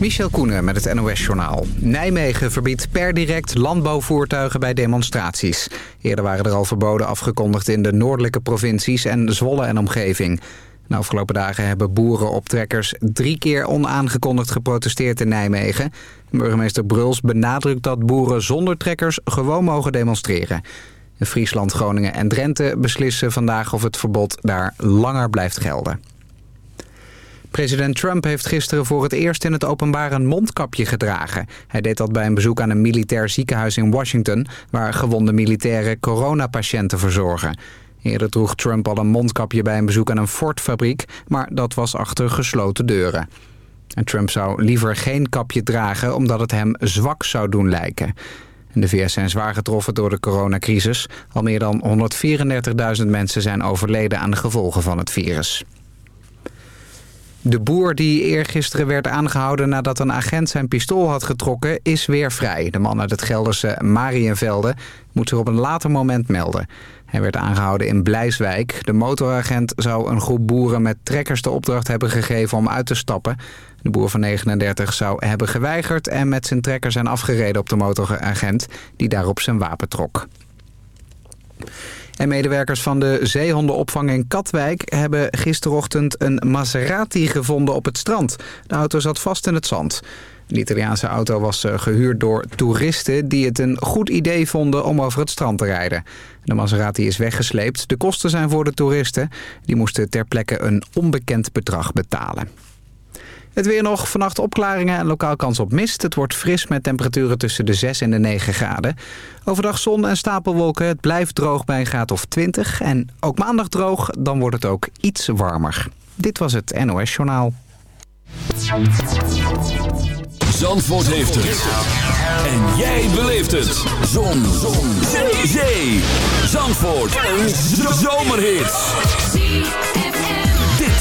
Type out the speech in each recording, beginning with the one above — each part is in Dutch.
Michel Koenen met het NOS-journaal. Nijmegen verbiedt per direct landbouwvoertuigen bij demonstraties. Eerder waren er al verboden afgekondigd in de noordelijke provincies en Zwolle en omgeving. De afgelopen dagen hebben boeren op trekkers drie keer onaangekondigd geprotesteerd in Nijmegen. Burgemeester Bruls benadrukt dat boeren zonder trekkers gewoon mogen demonstreren. Friesland, Groningen en Drenthe beslissen vandaag of het verbod daar langer blijft gelden. President Trump heeft gisteren voor het eerst in het openbaar een mondkapje gedragen. Hij deed dat bij een bezoek aan een militair ziekenhuis in Washington... waar gewonde militairen coronapatiënten verzorgen. Eerder droeg Trump al een mondkapje bij een bezoek aan een Ford-fabriek... maar dat was achter gesloten deuren. En Trump zou liever geen kapje dragen omdat het hem zwak zou doen lijken. De VS zijn zwaar getroffen door de coronacrisis. Al meer dan 134.000 mensen zijn overleden aan de gevolgen van het virus. De boer die eergisteren werd aangehouden nadat een agent zijn pistool had getrokken... is weer vrij. De man uit het Gelderse Marienvelde moet zich op een later moment melden. Hij werd aangehouden in Blijswijk. De motoragent zou een groep boeren met trekkers de opdracht hebben gegeven om uit te stappen. De boer van 39 zou hebben geweigerd en met zijn trekker zijn afgereden op de motoragent... die daarop zijn wapen trok. En medewerkers van de zeehondenopvang in Katwijk hebben gisterochtend een Maserati gevonden op het strand. De auto zat vast in het zand. De Italiaanse auto was eh, gehuurd door toeristen die het een goed idee vonden om over het strand te rijden. De Maserati is weggesleept. De kosten zijn voor de toeristen. Die moesten ter plekke een onbekend bedrag betalen. Het weer nog, vannacht opklaringen en lokaal kans op mist. Het wordt fris met temperaturen tussen de 6 en de 9 graden. Overdag zon en stapelwolken. Het blijft droog bij een graad of 20. En ook maandag droog, dan wordt het ook iets warmer. Dit was het NOS Journaal. Zandvoort heeft het. En jij beleeft het. Zon. zon. Zee. Zandvoort. Een zomerhit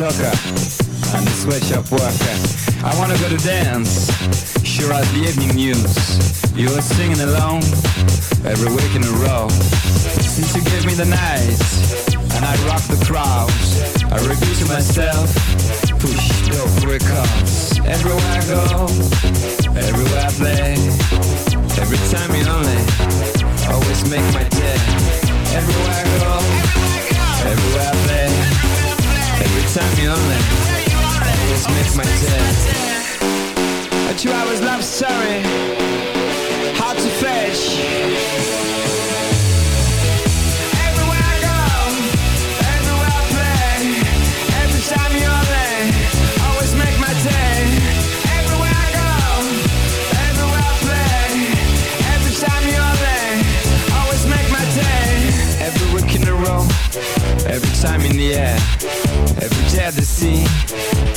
высоко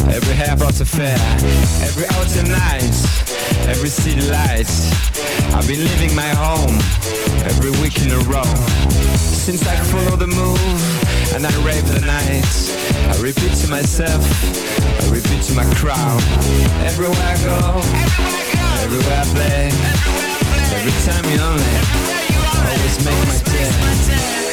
Every airport affair, every autumn night, every city light. I've been leaving my home every week in a row. Since I follow the moon and I rave the night, I repeat to myself, I repeat to my crowd. Everywhere I go, everywhere I play, every time you're it always make my day.